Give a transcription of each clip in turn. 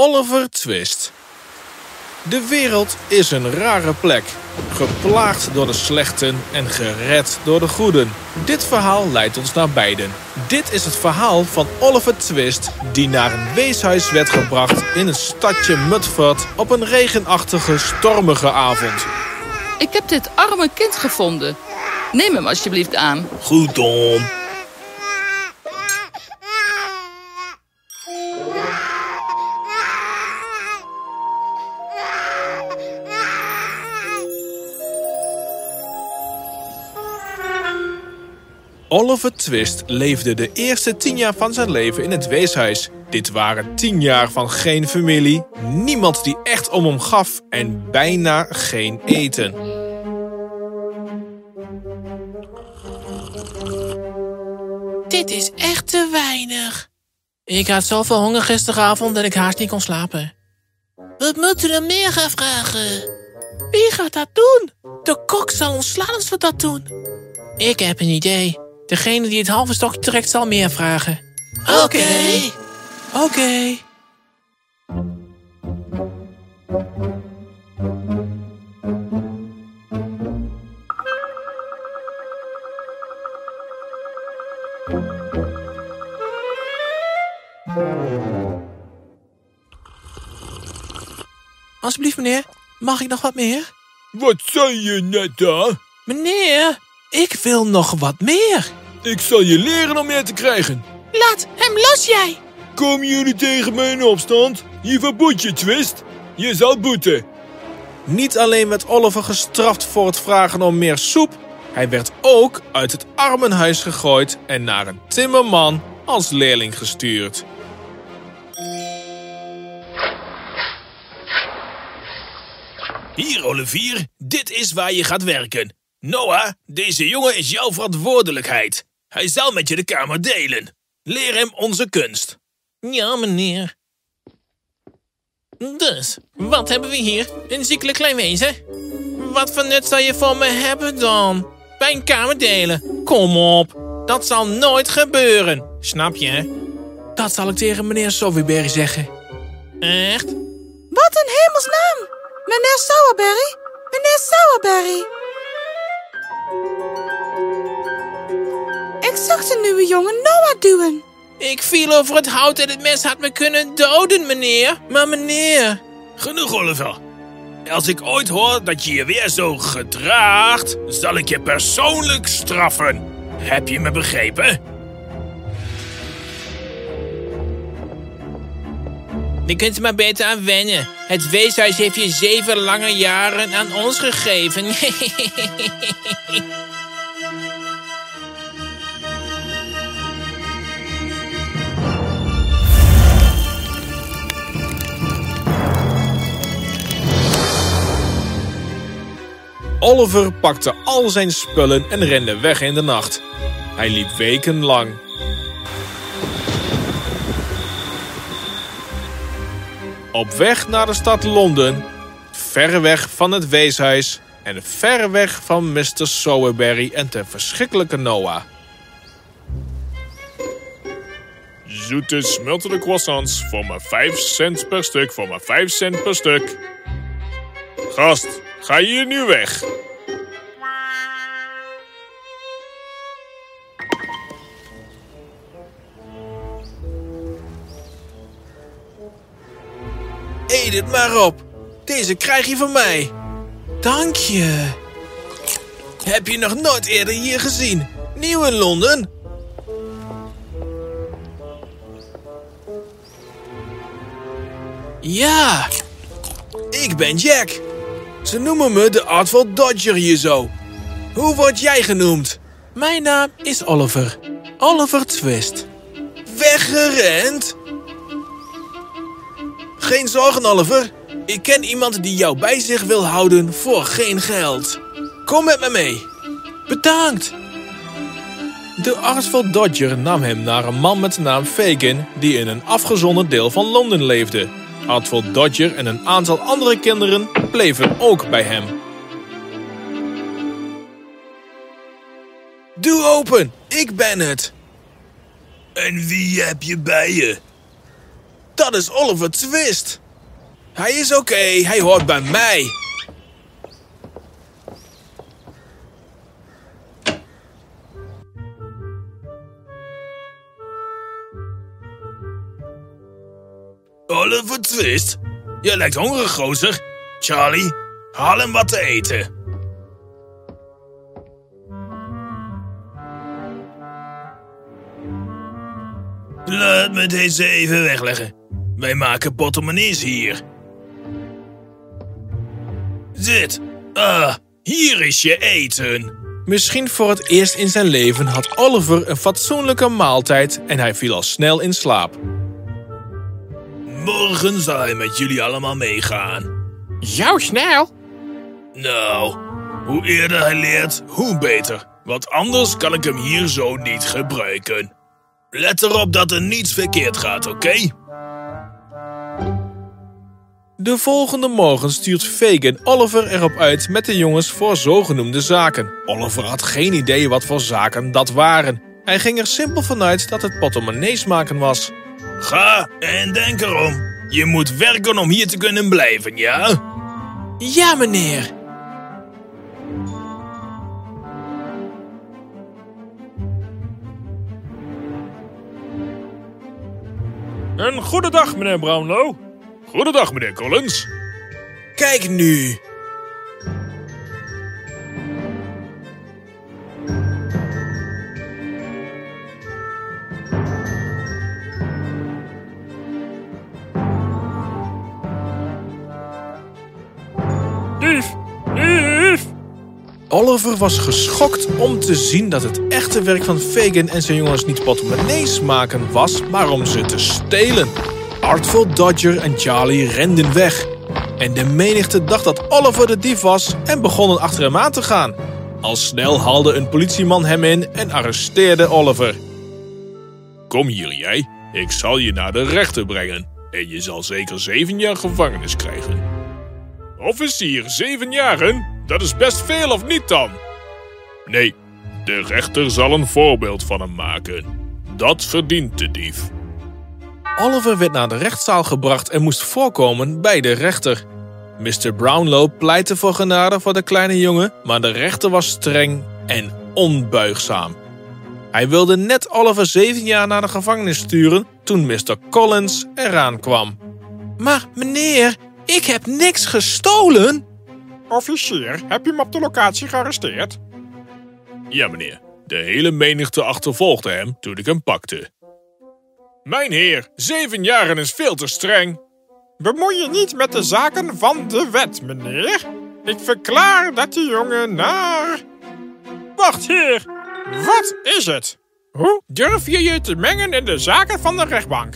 Oliver Twist. De wereld is een rare plek. Geplaagd door de slechten en gered door de goeden. Dit verhaal leidt ons naar beiden. Dit is het verhaal van Oliver Twist... die naar een weeshuis werd gebracht in het stadje Mudford... op een regenachtige, stormige avond. Ik heb dit arme kind gevonden. Neem hem alsjeblieft aan. Goed, Tom. Oliver Twist leefde de eerste tien jaar van zijn leven in het weeshuis. Dit waren tien jaar van geen familie, niemand die echt om hem gaf en bijna geen eten. Dit is echt te weinig. Ik had zoveel honger gisteravond dat ik haast niet kon slapen. We moeten er meer gaan vragen. Wie gaat dat doen? De kok zal ons slaan als we dat doen. Ik heb een idee. Degene die het halve stokje trekt zal meer vragen. Oké. Oké. Alsjeblieft, meneer. Mag ik nog wat meer? Wat zei je net daar? Meneer, ik wil nog wat meer. Ik zal je leren om meer te krijgen. Laat hem los, jij. Komen jullie tegen mij in opstand? Je verboet je, Twist. Je zal boeten. Niet alleen werd Oliver gestraft voor het vragen om meer soep, hij werd ook uit het armenhuis gegooid en naar een timmerman als leerling gestuurd. Hier, Olivier, dit is waar je gaat werken. Noah, deze jongen is jouw verantwoordelijkheid. Hij zal met je de kamer delen. Leer hem onze kunst. Ja, meneer. Dus, wat hebben we hier? Een ziekelijk klein wezen? Wat voor nut zal je voor me hebben dan? Bij een kamer delen? Kom op, dat zal nooit gebeuren. Snap je? Dat zal ik tegen meneer Sowerberry zeggen. Echt? Wat in hemelsnaam? Meneer Sauerberry? Meneer Sauerberry? Ik zag de nieuwe jongen Noah duwen. Ik viel over het hout en het mes had me kunnen doden, meneer. Maar meneer... Genoeg, Oliver. Als ik ooit hoor dat je je weer zo gedraagt, zal ik je persoonlijk straffen. Heb je me begrepen? Je kunt er maar beter aan wennen. Het weeshuis heeft je zeven lange jaren aan ons gegeven. Oliver pakte al zijn spullen en rende weg in de nacht. Hij liep wekenlang. Op weg naar de stad Londen, ver weg van het weeshuis en ver weg van Mr. Sowerberry en de verschrikkelijke Noah. Zoete smeltende croissants voor maar 5 cent per stuk, voor maar 5 cent per stuk. Gast, ga hier nu weg. Eet het maar op. Deze krijg je van mij. Dank je. Heb je nog nooit eerder hier gezien? Nieuw in Londen? Ja, ik ben Jack. Ze noemen me de Artful Dodger hier zo. Hoe word jij genoemd? Mijn naam is Oliver. Oliver Twist. Weggerend? Geen zorgen, Oliver. Ik ken iemand die jou bij zich wil houden voor geen geld. Kom met me mee. Bedankt. De Artful Dodger nam hem naar een man met de naam Fagin... die in een afgezonderd deel van Londen leefde. Artful Dodger en een aantal andere kinderen bleven ook bij hem. Doe open, ik ben het. En wie heb je bij je? Dat is Oliver Twist. Hij is oké, hij hoort bij mij. Oliver Twist? Je lijkt hongerig, gozer. Charlie, haal hem wat te eten. Laat me deze even wegleggen. Wij maken portemonnees hier. Zit. Ah, hier is je eten. Misschien voor het eerst in zijn leven had Oliver een fatsoenlijke maaltijd en hij viel al snel in slaap. Morgen zal hij met jullie allemaal meegaan. Zo snel? Nou, hoe eerder hij leert, hoe beter. Want anders kan ik hem hier zo niet gebruiken. Let erop dat er niets verkeerd gaat, oké? De volgende morgen stuurt Fagin Oliver erop uit met de jongens voor zogenoemde zaken. Oliver had geen idee wat voor zaken dat waren. Hij ging er simpel vanuit dat het portemonnees maken was. Ga en denk erom. Je moet werken om hier te kunnen blijven, ja? Ja, meneer. Een goede dag, meneer Brownlow. Goedendag, meneer Collins. Kijk nu. Oliver was geschokt om te zien dat het echte werk van Fagin en zijn jongens niet portemonnees maken was, maar om ze te stelen. Artful Dodger en Charlie renden weg. En de menigte dacht dat Oliver de dief was en begonnen achter hem aan te gaan. Al snel haalde een politieman hem in en arresteerde Oliver. Kom hier, jij. Ik zal je naar de rechter brengen. En je zal zeker zeven jaar gevangenis krijgen. Officier, zeven jaren? Dat is best veel, of niet dan? Nee, de rechter zal een voorbeeld van hem maken. Dat verdient de dief. Oliver werd naar de rechtszaal gebracht en moest voorkomen bij de rechter. Mr. Brownlow pleitte voor genade voor de kleine jongen, maar de rechter was streng en onbuigzaam. Hij wilde net Oliver zeven jaar naar de gevangenis sturen toen Mr. Collins eraan kwam. Maar meneer, ik heb niks gestolen. Officier, heb je hem op de locatie gearresteerd? Ja, meneer. De hele menigte achtervolgde hem toen ik hem pakte. Mijn heer, zeven jaren is veel te streng. Bemoei je niet met de zaken van de wet, meneer. Ik verklaar dat die jongen naar... Wacht, heer. Wat is het? Hoe durf je je te mengen in de zaken van de rechtbank?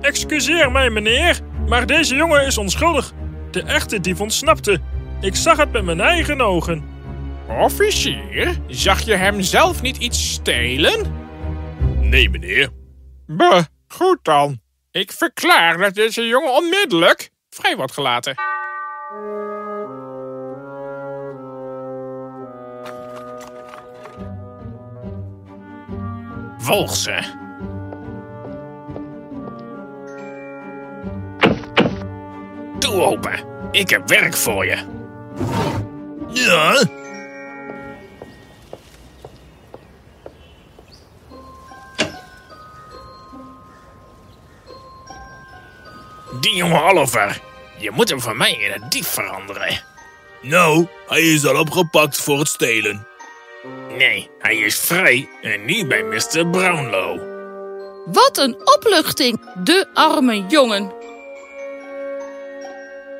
Excuseer mij, meneer, maar deze jongen is onschuldig. De echte dief ontsnapte. Ik zag het met mijn eigen ogen. Officier, zag je hem zelf niet iets stelen? Nee, meneer. Buh, goed dan. Ik verklaar dat deze jongen onmiddellijk vrij wordt gelaten. Volg ze. Doe open. Ik heb werk voor je. Ja? Die jongen Oliver. Je moet hem van mij in een dief veranderen. Nou, hij is al opgepakt voor het stelen. Nee, hij is vrij en niet bij Mr. Brownlow. Wat een opluchting, de arme jongen.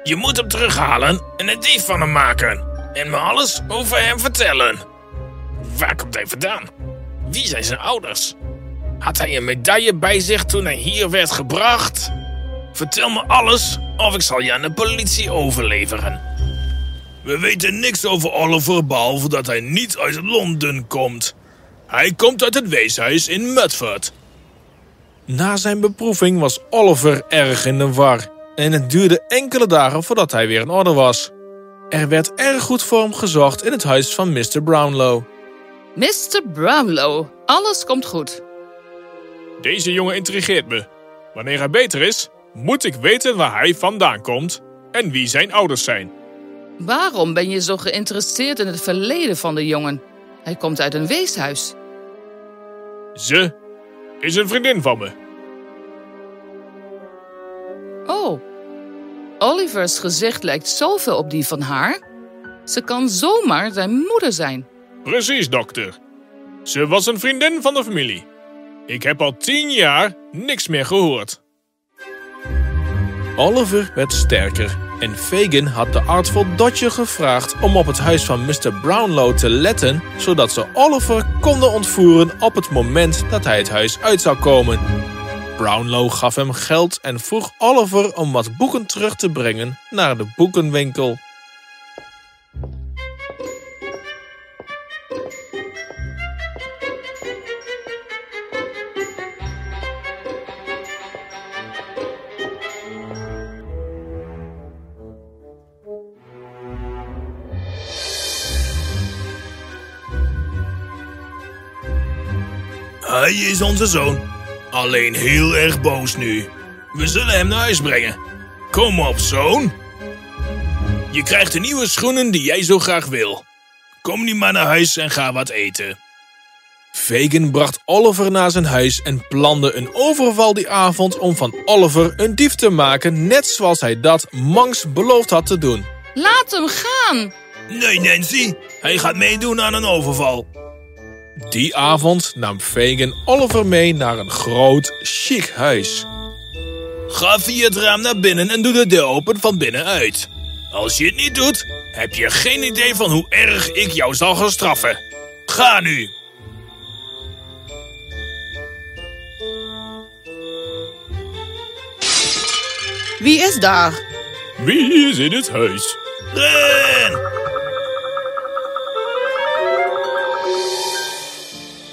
Je moet hem terughalen en een dief van hem maken. En me alles over hem vertellen. Waar komt hij vandaan? Wie zijn zijn ouders? Had hij een medaille bij zich toen hij hier werd gebracht? Vertel me alles of ik zal je aan de politie overleveren. We weten niks over Oliver behalve dat hij niet uit Londen komt. Hij komt uit het weeshuis in Mudford. Na zijn beproeving was Oliver erg in de war. En het duurde enkele dagen voordat hij weer in orde was. Er werd erg goed voor hem gezorgd in het huis van Mr. Brownlow. Mr. Brownlow, alles komt goed. Deze jongen intrigeert me. Wanneer hij beter is, moet ik weten waar hij vandaan komt en wie zijn ouders zijn. Waarom ben je zo geïnteresseerd in het verleden van de jongen? Hij komt uit een weeshuis. Ze is een vriendin van me. Oliver's gezicht lijkt zoveel op die van haar. Ze kan zomaar zijn moeder zijn. Precies, dokter. Ze was een vriendin van de familie. Ik heb al tien jaar niks meer gehoord. Oliver werd sterker en Fagin had de voor Dodger gevraagd om op het huis van Mr. Brownlow te letten, zodat ze Oliver konden ontvoeren op het moment dat hij het huis uit zou komen. Brownlow gaf hem geld en vroeg Oliver om wat boeken terug te brengen naar de boekenwinkel. Hij is onze zoon. Alleen heel erg boos nu. We zullen hem naar huis brengen. Kom op, zoon. Je krijgt de nieuwe schoenen die jij zo graag wil. Kom nu maar naar huis en ga wat eten. Fagin bracht Oliver naar zijn huis en plande een overval die avond om van Oliver een dief te maken, net zoals hij dat Mangs beloofd had te doen. Laat hem gaan! Nee, Nancy. Hij gaat meedoen aan een overval. Die avond nam Fagin Oliver mee naar een groot, chic huis. Ga via het raam naar binnen en doe de deur open van binnenuit. Als je het niet doet, heb je geen idee van hoe erg ik jou zal gaan straffen. Ga nu. Wie is daar? Wie is in het huis? Ren!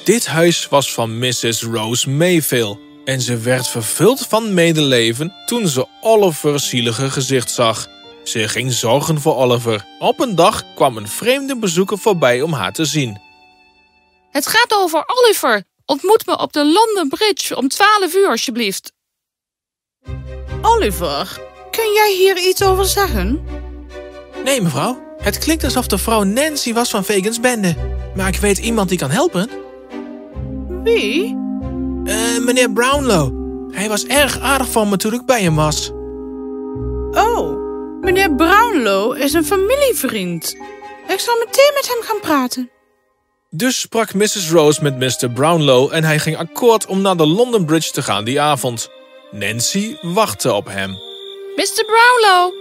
Dit huis was van Mrs. Rose Mayville en ze werd vervuld van medeleven toen ze Oliver's zielige gezicht zag. Ze ging zorgen voor Oliver. Op een dag kwam een vreemde bezoeker voorbij om haar te zien. Het gaat over Oliver. Ontmoet me op de London Bridge om 12 uur, alsjeblieft. Oliver, kun jij hier iets over zeggen? Nee, mevrouw. Het klinkt alsof de vrouw Nancy was van Fagans bende. Maar ik weet iemand die kan helpen. Wie? Eh, meneer Brownlow. Hij was erg aardig van me toen ik bij hem was. Oh, meneer Brownlow is een familievriend. Ik zal meteen met hem gaan praten. Dus sprak Mrs. Rose met Mr. Brownlow en hij ging akkoord om naar de London Bridge te gaan die avond. Nancy wachtte op hem. Mr. Brownlow.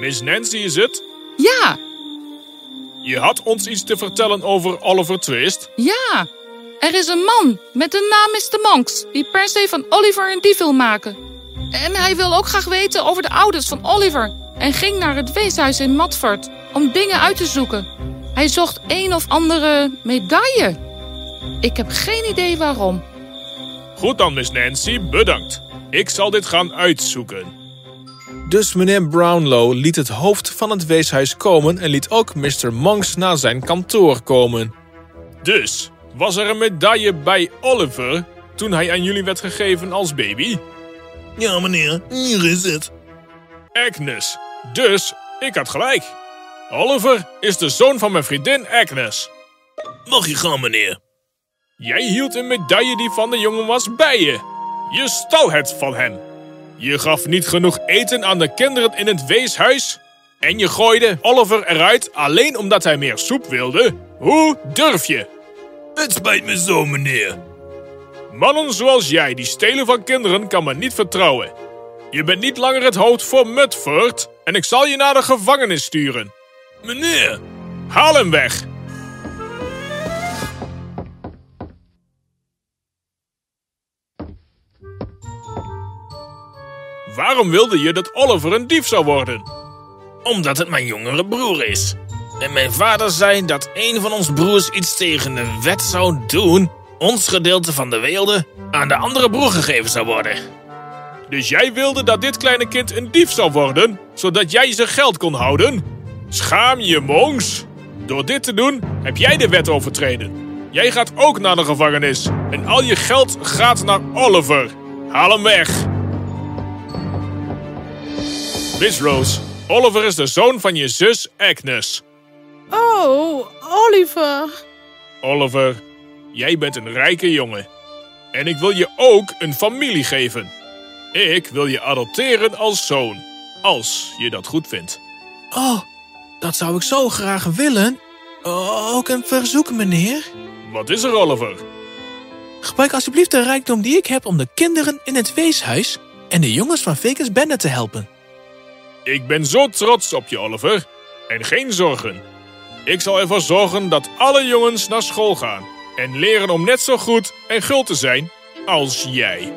Miss Nancy is het? Ja, Je had ons iets te vertellen over Oliver Twist. ja. Er is een man met de naam Mr. Monks die per se van Oliver een dief wil maken. En hij wil ook graag weten over de ouders van Oliver en ging naar het weeshuis in Matford om dingen uit te zoeken. Hij zocht een of andere medaille. Ik heb geen idee waarom. Goed dan, Miss Nancy, bedankt. Ik zal dit gaan uitzoeken. Dus meneer Brownlow liet het hoofd van het weeshuis komen en liet ook Mr. Monks naar zijn kantoor komen. Dus, was er een medaille bij Oliver toen hij aan jullie werd gegeven als baby? Ja, meneer, hier is het. Agnes. Dus, ik had gelijk. Oliver is de zoon van mijn vriendin Agnes. Mag je gaan, meneer? Jij hield een medaille die van de jongen was bij je. Je stal het van hem. Je gaf niet genoeg eten aan de kinderen in het weeshuis. En je gooide Oliver eruit alleen omdat hij meer soep wilde. Hoe durf je? Het spijt me zo, meneer. Mannen zoals jij die stelen van kinderen kan men niet vertrouwen. Je bent niet langer het hoofd voor Mudford en ik zal je naar de gevangenis sturen. Meneer, Haal hem weg. Waarom wilde je dat Oliver een dief zou worden? omdat het mijn jongere broer is. En mijn vader zei dat een van ons broers iets tegen de wet zou doen. Ons gedeelte van de weelde aan de andere broer gegeven zou worden. Dus jij wilde dat dit kleine kind een dief zou worden, zodat jij zijn geld kon houden? Schaam je, Monks. Door dit te doen heb jij de wet overtreden. Jij gaat ook naar de gevangenis en al je geld gaat naar Oliver. Haal hem weg. Miss Rose, Oliver is de zoon van je zus Agnes. Oh, Oliver. Oliver, jij bent een rijke jongen. En ik wil je ook een familie geven. Ik wil je adopteren als zoon. Als je dat goed vindt. Oh, dat zou ik zo graag willen. Ook een verzoek, meneer. Wat is er, Oliver? Gebruik alsjeblieft de rijkdom die ik heb om de kinderen in het weeshuis en de jongens van Vegas Bende te helpen. Ik ben zo trots op je, Oliver. En geen zorgen. Ik zal ervoor zorgen dat alle jongens naar school gaan. En leren om net zo goed en gul te zijn als jij.